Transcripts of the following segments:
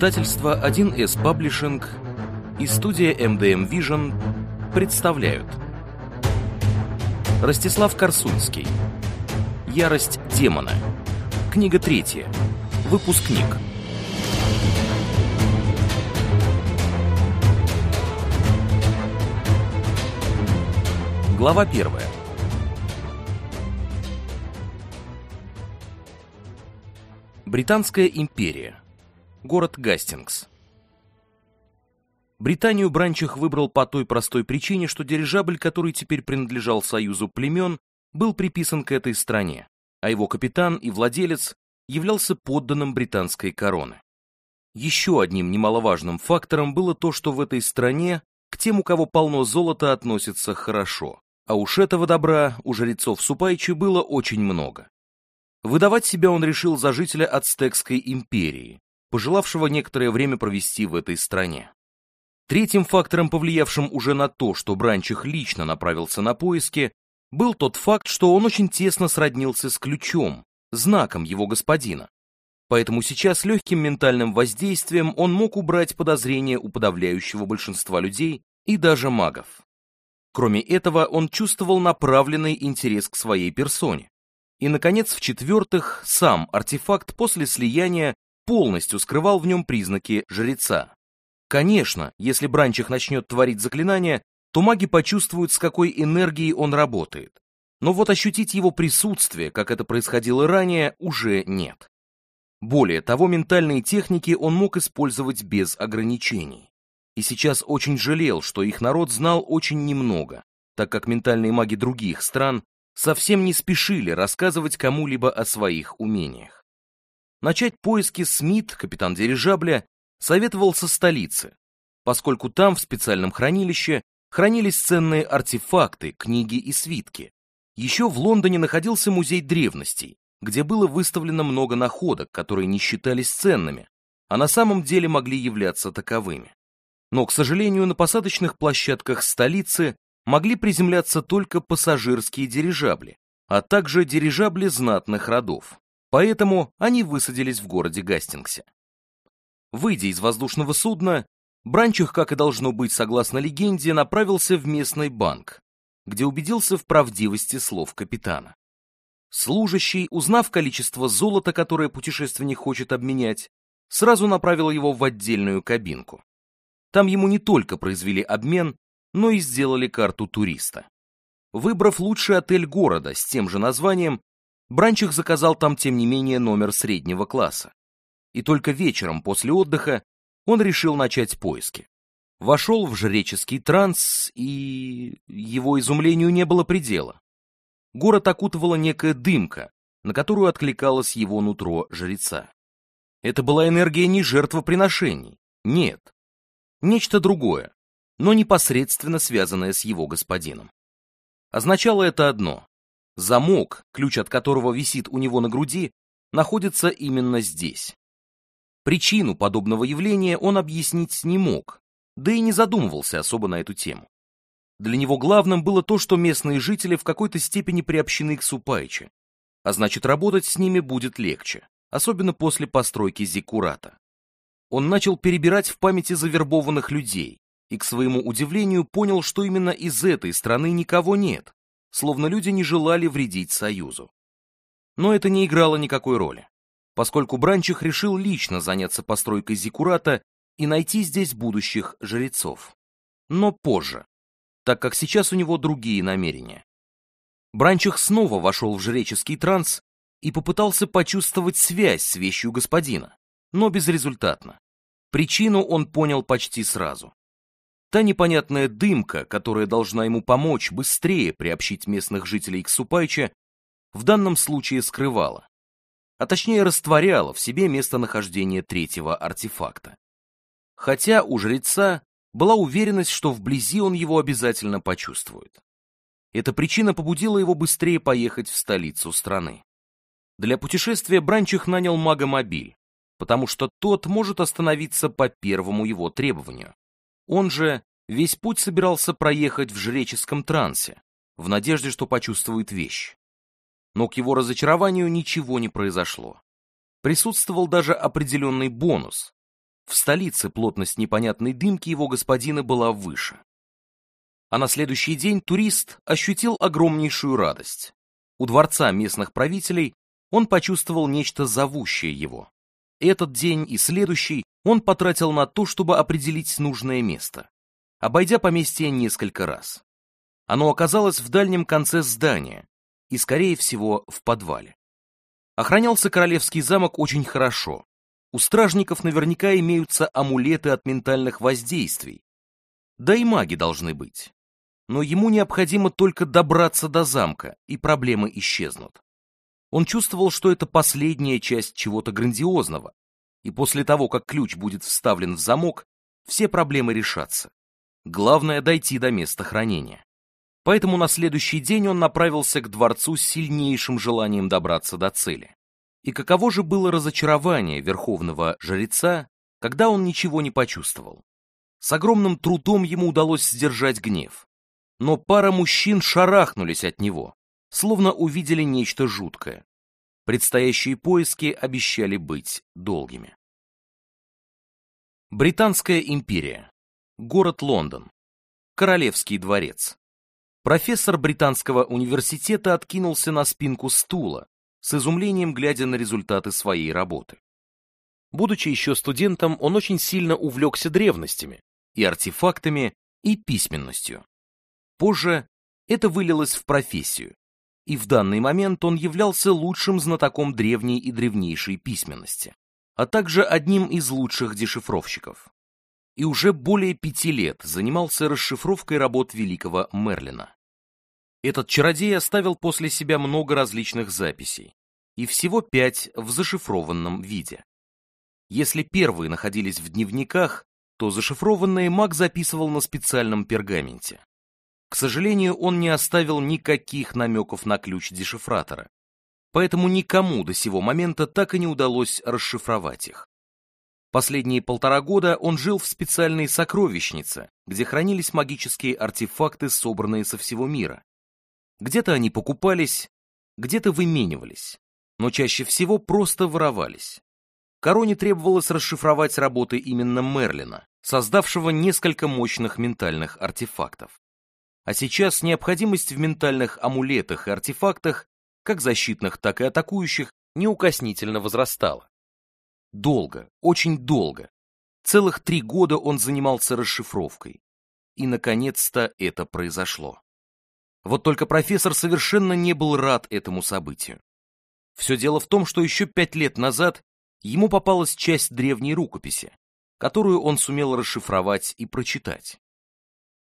Издательство 1С Паблишинг и студия эм MDM Vision эм представляют. Ростислав Корсунский. Ярость демона Книга третья. Выпускник. Глава первая. Британская империя город Гастингс. Британию Бранчих выбрал по той простой причине, что дирижабль, который теперь принадлежал союзу племен, был приписан к этой стране, а его капитан и владелец являлся подданным британской короны. Еще одним немаловажным фактором было то, что в этой стране к тем, у кого полно золота, относятся хорошо, а уж этого добра у жрецов Супайчи было очень много. Выдавать себя он решил за жителя Ацтекской империи, пожелавшего некоторое время провести в этой стране. Третьим фактором, повлиявшим уже на то, что Бранчих лично направился на поиски, был тот факт, что он очень тесно сроднился с ключом, знаком его господина. Поэтому сейчас легким ментальным воздействием он мог убрать подозрения у подавляющего большинства людей и даже магов. Кроме этого, он чувствовал направленный интерес к своей персоне. И, наконец, в-четвертых, сам артефакт после слияния полностью скрывал в нем признаки жреца. Конечно, если Бранчих начнет творить заклинания, то маги почувствуют, с какой энергией он работает. Но вот ощутить его присутствие, как это происходило ранее, уже нет. Более того, ментальные техники он мог использовать без ограничений. И сейчас очень жалел, что их народ знал очень немного, так как ментальные маги других стран совсем не спешили рассказывать кому-либо о своих умениях начать поиски Смит, капитан дирижабля, советовал со столицы, поскольку там в специальном хранилище хранились ценные артефакты, книги и свитки. Еще в Лондоне находился музей древностей, где было выставлено много находок, которые не считались ценными, а на самом деле могли являться таковыми. Но, к сожалению, на посадочных площадках столицы могли приземляться только пассажирские дирижабли, а также дирижабли знатных родов. Поэтому они высадились в городе Гастингсе. Выйдя из воздушного судна, Бранчих, как и должно быть согласно легенде, направился в местный банк, где убедился в правдивости слов капитана. Служащий, узнав количество золота, которое путешественник хочет обменять, сразу направил его в отдельную кабинку. Там ему не только произвели обмен, но и сделали карту туриста. Выбрав лучший отель города с тем же названием, Бранчих заказал там, тем не менее, номер среднего класса. И только вечером после отдыха он решил начать поиски. Вошел в жреческий транс, и его изумлению не было предела. Город окутывала некая дымка, на которую откликалось его нутро жреца. Это была энергия не жертвоприношений, нет. Нечто другое, но непосредственно связанное с его господином. Означало это одно. Замок, ключ от которого висит у него на груди, находится именно здесь. Причину подобного явления он объяснить не мог, да и не задумывался особо на эту тему. Для него главным было то, что местные жители в какой-то степени приобщены к Супайче, а значит работать с ними будет легче, особенно после постройки Зиккурата. Он начал перебирать в памяти завербованных людей и, к своему удивлению, понял, что именно из этой страны никого нет, словно люди не желали вредить Союзу. Но это не играло никакой роли, поскольку Бранчих решил лично заняться постройкой Зикурата и найти здесь будущих жрецов. Но позже, так как сейчас у него другие намерения. Бранчих снова вошел в жреческий транс и попытался почувствовать связь с вещью господина, но безрезультатно. Причину он понял почти сразу. Та непонятная дымка, которая должна ему помочь быстрее приобщить местных жителей к Супайче, в данном случае скрывала, а точнее растворяла в себе местонахождение третьего артефакта. Хотя у жреца была уверенность, что вблизи он его обязательно почувствует. Эта причина побудила его быстрее поехать в столицу страны. Для путешествия Бранчих нанял мага-мобиль, потому что тот может остановиться по первому его требованию. Он же весь путь собирался проехать в жреческом трансе, в надежде, что почувствует вещь. Но к его разочарованию ничего не произошло. Присутствовал даже определенный бонус. В столице плотность непонятной дымки его господина была выше. А на следующий день турист ощутил огромнейшую радость. У дворца местных правителей он почувствовал нечто зовущее его. Этот день и следующий он потратил на то, чтобы определить нужное место, обойдя поместье несколько раз. Оно оказалось в дальнем конце здания и, скорее всего, в подвале. Охранялся королевский замок очень хорошо. У стражников наверняка имеются амулеты от ментальных воздействий. Да и маги должны быть. Но ему необходимо только добраться до замка, и проблемы исчезнут. Он чувствовал, что это последняя часть чего-то грандиозного, и после того, как ключ будет вставлен в замок, все проблемы решатся. Главное — дойти до места хранения. Поэтому на следующий день он направился к дворцу с сильнейшим желанием добраться до цели. И каково же было разочарование верховного жреца, когда он ничего не почувствовал. С огромным трудом ему удалось сдержать гнев. Но пара мужчин шарахнулись от него, словно увидели нечто жуткое. Предстоящие поиски обещали быть долгими. Британская империя. Город Лондон. Королевский дворец. Профессор Британского университета откинулся на спинку стула, с изумлением глядя на результаты своей работы. Будучи еще студентом, он очень сильно увлекся древностями, и артефактами, и письменностью. Позже это вылилось в профессию, и в данный момент он являлся лучшим знатоком древней и древнейшей письменности, а также одним из лучших дешифровщиков. И уже более пяти лет занимался расшифровкой работ великого Мерлина. Этот чародей оставил после себя много различных записей, и всего пять в зашифрованном виде. Если первые находились в дневниках, то зашифрованные маг записывал на специальном пергаменте. К сожалению, он не оставил никаких намеков на ключ дешифратора, поэтому никому до сего момента так и не удалось расшифровать их. Последние полтора года он жил в специальной сокровищнице, где хранились магические артефакты, собранные со всего мира. Где-то они покупались, где-то выменивались, но чаще всего просто воровались. Короне требовалось расшифровать работы именно Мерлина, создавшего несколько мощных ментальных артефактов. А сейчас необходимость в ментальных амулетах и артефактах, как защитных, так и атакующих, неукоснительно возрастала. Долго, очень долго. Целых три года он занимался расшифровкой. И, наконец-то, это произошло. Вот только профессор совершенно не был рад этому событию. Все дело в том, что еще пять лет назад ему попалась часть древней рукописи, которую он сумел расшифровать и прочитать.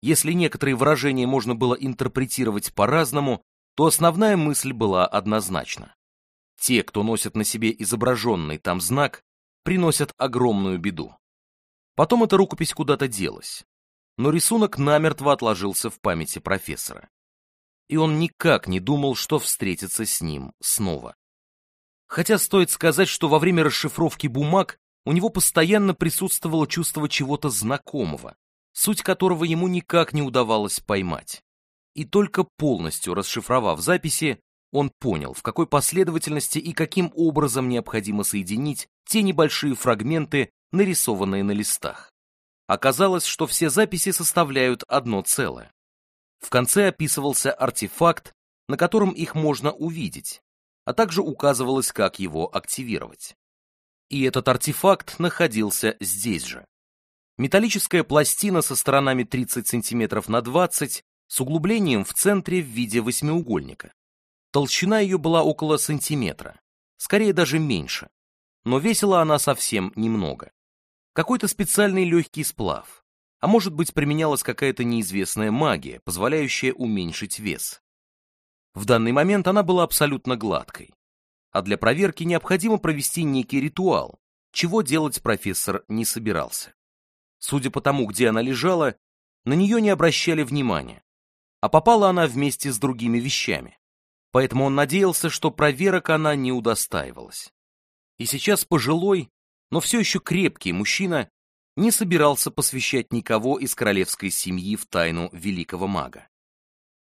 Если некоторые выражения можно было интерпретировать по-разному, то основная мысль была однозначна. Те, кто носят на себе изображенный там знак, приносят огромную беду. Потом эта рукопись куда-то делась, но рисунок намертво отложился в памяти профессора. И он никак не думал, что встретится с ним снова. Хотя стоит сказать, что во время расшифровки бумаг у него постоянно присутствовало чувство чего-то знакомого, суть которого ему никак не удавалось поймать. И только полностью расшифровав записи, он понял, в какой последовательности и каким образом необходимо соединить те небольшие фрагменты, нарисованные на листах. Оказалось, что все записи составляют одно целое. В конце описывался артефакт, на котором их можно увидеть, а также указывалось, как его активировать. И этот артефакт находился здесь же. Металлическая пластина со сторонами 30 см на 20 с углублением в центре в виде восьмиугольника. Толщина ее была около сантиметра, скорее даже меньше, но весила она совсем немного. Какой-то специальный легкий сплав, а может быть применялась какая-то неизвестная магия, позволяющая уменьшить вес. В данный момент она была абсолютно гладкой, а для проверки необходимо провести некий ритуал, чего делать профессор не собирался. Судя по тому, где она лежала, на нее не обращали внимания, а попала она вместе с другими вещами. Поэтому он надеялся, что проверок она не удостаивалась. И сейчас пожилой, но все еще крепкий мужчина не собирался посвящать никого из королевской семьи в тайну великого мага.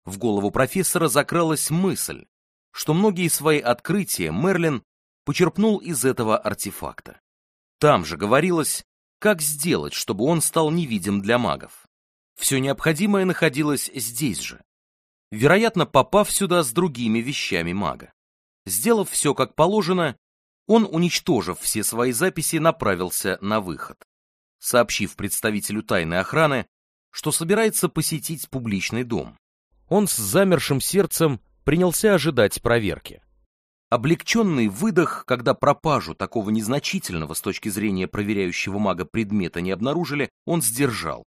В голову профессора закралась мысль, что многие свои открытия Мерлин почерпнул из этого артефакта. Там же говорилось, как сделать, чтобы он стал невидим для магов. Все необходимое находилось здесь же, вероятно, попав сюда с другими вещами мага. Сделав все как положено, он, уничтожив все свои записи, направился на выход. Сообщив представителю тайной охраны, что собирается посетить публичный дом, он с замершим сердцем принялся ожидать проверки. Облегченный выдох, когда пропажу такого незначительного с точки зрения проверяющего мага предмета не обнаружили, он сдержал.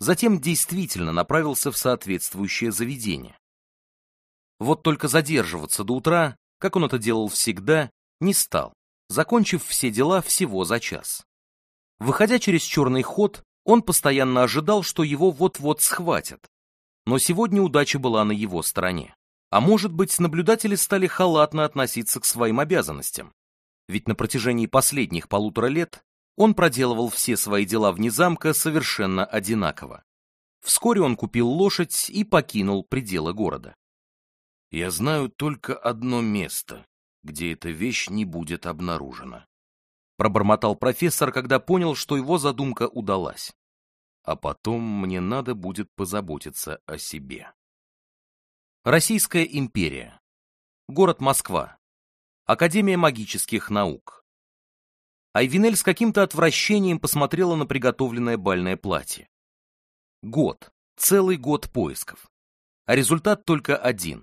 Затем действительно направился в соответствующее заведение. Вот только задерживаться до утра, как он это делал всегда, не стал, закончив все дела всего за час. Выходя через черный ход, он постоянно ожидал, что его вот-вот схватят. Но сегодня удача была на его стороне. А может быть, наблюдатели стали халатно относиться к своим обязанностям. Ведь на протяжении последних полутора лет он проделывал все свои дела вне замка совершенно одинаково. Вскоре он купил лошадь и покинул пределы города. «Я знаю только одно место, где эта вещь не будет обнаружена», пробормотал профессор, когда понял, что его задумка удалась. «А потом мне надо будет позаботиться о себе». Российская империя. Город Москва. Академия магических наук. Айвинель с каким-то отвращением посмотрела на приготовленное бальное платье. Год. Целый год поисков. А результат только один.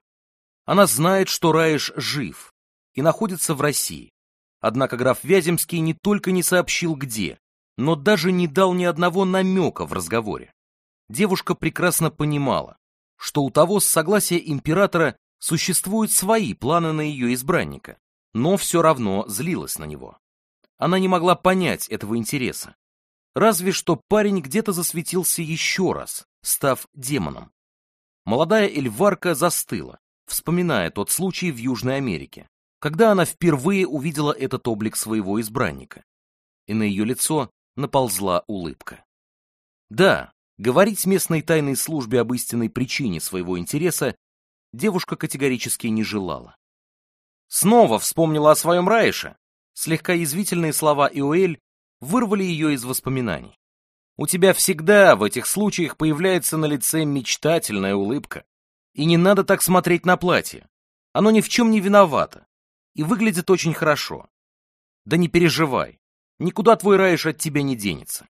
Она знает, что Раиш жив и находится в России. Однако граф Вяземский не только не сообщил где, но даже не дал ни одного намека в разговоре. Девушка прекрасно понимала, что у того с согласия императора существуют свои планы на ее избранника, но все равно злилась на него. Она не могла понять этого интереса. Разве что парень где-то засветился еще раз, став демоном. Молодая Эльварка застыла, вспоминая тот случай в Южной Америке, когда она впервые увидела этот облик своего избранника. И на ее лицо наползла улыбка. Да, Говорить местной тайной службе об истинной причине своего интереса девушка категорически не желала. Снова вспомнила о своем Раише. Слегка язвительные слова Иоэль вырвали ее из воспоминаний. У тебя всегда в этих случаях появляется на лице мечтательная улыбка. И не надо так смотреть на платье. Оно ни в чем не виновато. И выглядит очень хорошо. Да не переживай. Никуда твой Раиш от тебя не денется.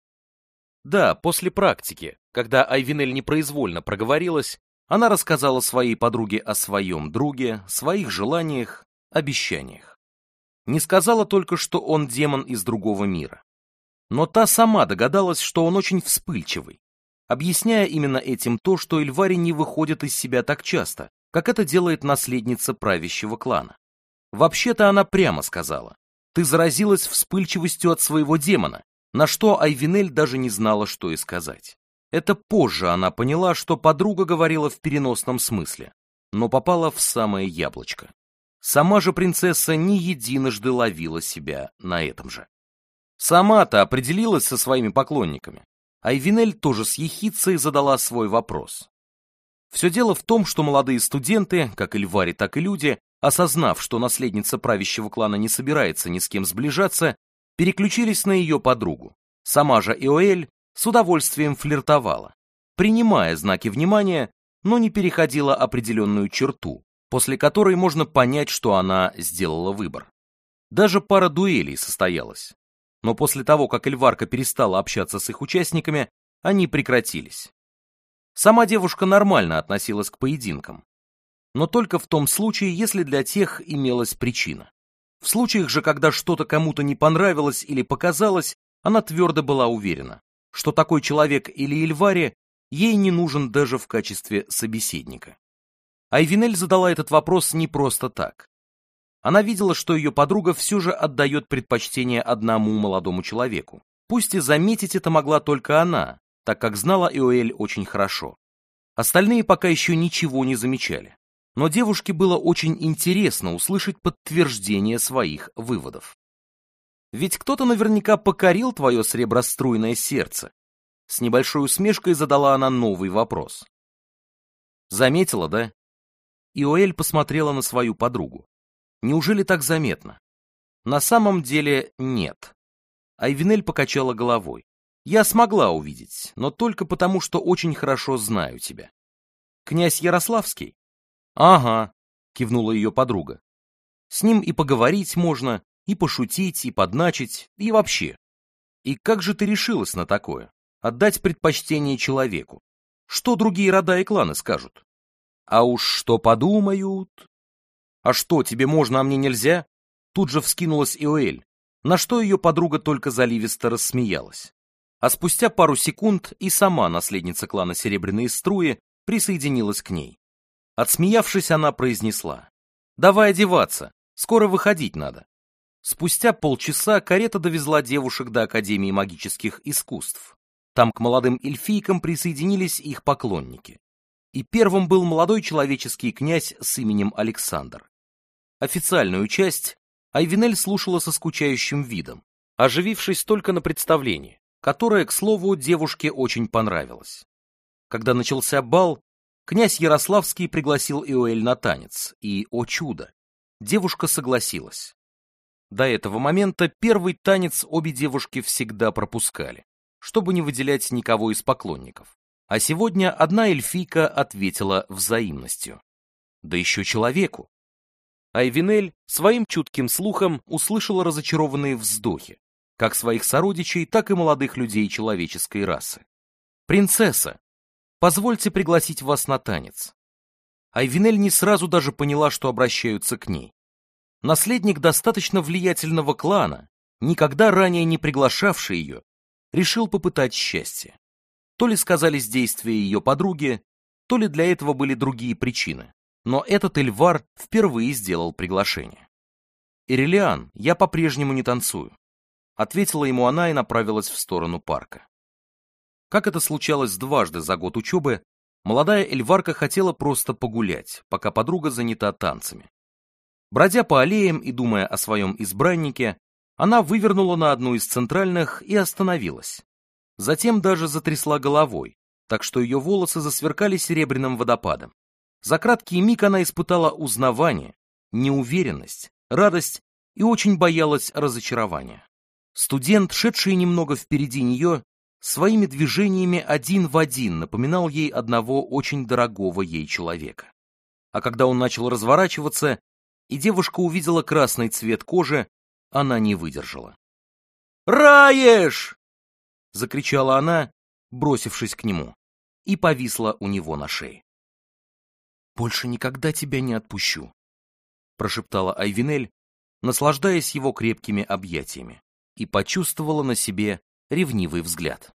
Да, после практики, когда Айвинель непроизвольно проговорилась, она рассказала своей подруге о своем друге, своих желаниях, обещаниях. Не сказала только, что он демон из другого мира. Но та сама догадалась, что он очень вспыльчивый, объясняя именно этим то, что Эльвари не выходит из себя так часто, как это делает наследница правящего клана. Вообще-то она прямо сказала, ты заразилась вспыльчивостью от своего демона, на что Айвинель даже не знала, что и сказать. Это позже она поняла, что подруга говорила в переносном смысле, но попала в самое яблочко. Сама же принцесса не единожды ловила себя на этом же. Сама-то определилась со своими поклонниками. Айвинель тоже с ехицей задала свой вопрос. Все дело в том, что молодые студенты, как Эльвари, так и люди, осознав, что наследница правящего клана не собирается ни с кем сближаться, переключились на ее подругу. Сама же Иоэль с удовольствием флиртовала, принимая знаки внимания, но не переходила определенную черту, после которой можно понять, что она сделала выбор. Даже пара дуэлей состоялась. Но после того, как Эльварка перестала общаться с их участниками, они прекратились. Сама девушка нормально относилась к поединкам, но только в том случае, если для тех имелась причина. В случаях же, когда что-то кому-то не понравилось или показалось, она твердо была уверена, что такой человек или Эльвари ей не нужен даже в качестве собеседника. Айвинель задала этот вопрос не просто так. Она видела, что ее подруга все же отдает предпочтение одному молодому человеку. Пусть и заметить это могла только она, так как знала Иоэль очень хорошо. Остальные пока еще ничего не замечали но девушке было очень интересно услышать подтверждение своих выводов. Ведь кто-то наверняка покорил твое среброструйное сердце. С небольшой усмешкой задала она новый вопрос. Заметила, да? Иоэль посмотрела на свою подругу. Неужели так заметно? На самом деле нет. Айвенель покачала головой. Я смогла увидеть, но только потому, что очень хорошо знаю тебя. Князь Ярославский «Ага», — кивнула ее подруга. «С ним и поговорить можно, и пошутить, и подначить, и вообще. И как же ты решилась на такое? Отдать предпочтение человеку? Что другие рода и кланы скажут? А уж что подумают? А что, тебе можно, а мне нельзя? Тут же вскинулась Иоэль, на что ее подруга только заливисто рассмеялась. А спустя пару секунд и сама наследница клана Серебряные Струи присоединилась к ней. Отсмеявшись, она произнесла. «Давай одеваться, скоро выходить надо». Спустя полчаса карета довезла девушек до Академии магических искусств. Там к молодым эльфийкам присоединились их поклонники. И первым был молодой человеческий князь с именем Александр. Официальную часть Айвинель слушала со скучающим видом, оживившись только на представлении, которое, к слову, девушке очень понравилось. Когда начался бал, Князь Ярославский пригласил Иоэль на танец, и, о чудо, девушка согласилась. До этого момента первый танец обе девушки всегда пропускали, чтобы не выделять никого из поклонников. А сегодня одна эльфийка ответила взаимностью. Да еще человеку. Айвинель своим чутким слухом услышала разочарованные вздохи, как своих сородичей, так и молодых людей человеческой расы. Принцесса, Позвольте пригласить вас на танец. Айвинель не сразу даже поняла, что обращаются к ней. Наследник достаточно влиятельного клана, никогда ранее не приглашавший ее, решил попытать счастье. То ли сказались действия ее подруги, то ли для этого были другие причины, но этот Эльвар впервые сделал приглашение. «Ирелиан, я по-прежнему не танцую», ответила ему она и направилась в сторону парка. Как это случалось дважды за год учебы, молодая Эльварка хотела просто погулять, пока подруга занята танцами. Бродя по аллеям и думая о своем избраннике, она вывернула на одну из центральных и остановилась. Затем даже затрясла головой, так что ее волосы засверкали серебряным водопадом. За краткий миг она испытала узнавание, неуверенность, радость и очень боялась разочарования. Студент, шедший немного впереди нее, своими движениями один в один напоминал ей одного очень дорогого ей человека. А когда он начал разворачиваться, и девушка увидела красный цвет кожи, она не выдержала. «Раешь!» — закричала она, бросившись к нему, и повисла у него на шее. «Больше никогда тебя не отпущу», — прошептала Айвинель, наслаждаясь его крепкими объятиями, и почувствовала на себе ревнивый взгляд.